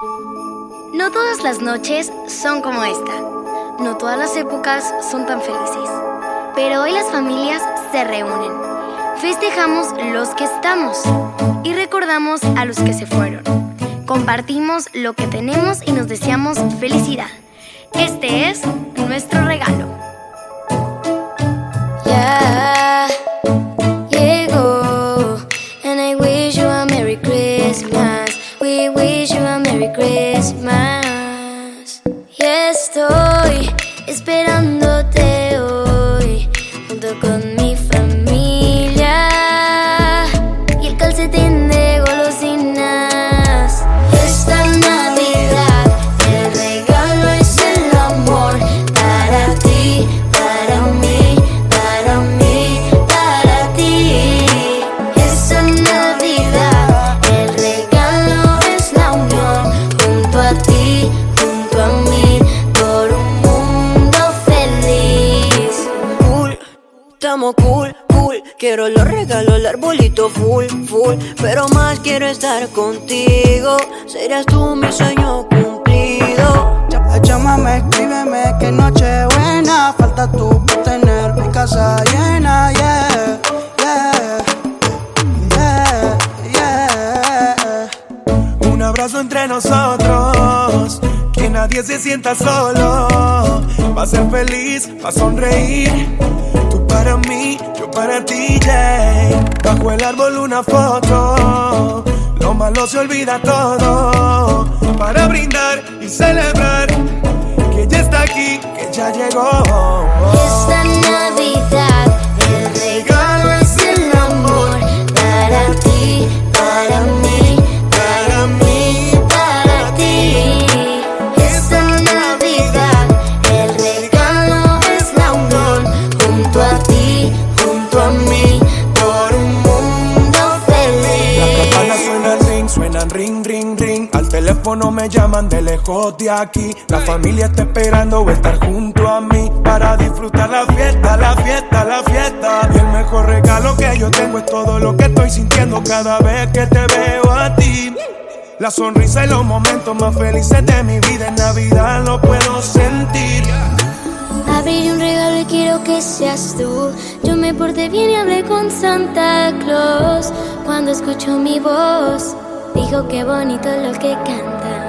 No todas las noches son como esta. No todas las épocas son tan felices. Pero hoy las familias se reúnen. Festejamos los que estamos y recordamos a los que se fueron. Compartimos lo que tenemos y nos deseamos felicidad. Este es estoy esperándote estamos cool, cool. Quiero los regalos, el arbolito full, full. Pero más quiero estar contigo. Serás tú mi sueño cumplido. Llámame, escríbeme, que noche buena. Falta tú por tener mi casa llena, yeah, yeah, yeah, yeah. Un abrazo entre nosotros, que nadie se sienta solo. Va a ser feliz, va a sonreír. El árbol una foto, lo malo se olvida todo. Para brindar y celebrar que ya está aquí, que ya llegó. Teléfono me llaman de lejos de aquí. La familia está esperando estar junto a mí para disfrutar la fiesta, la fiesta, la fiesta. Y el mejor regalo que yo tengo es todo lo que estoy sintiendo cada vez que te veo a ti. La sonrisa y los momentos más felices de mi vida en Navidad lo puedo sentir. Abrí un regalo y quiero que seas tú. Yo me porté bien y hablé con Santa Claus. Cuando escuchó mi voz, dijo que bonito lo que canta.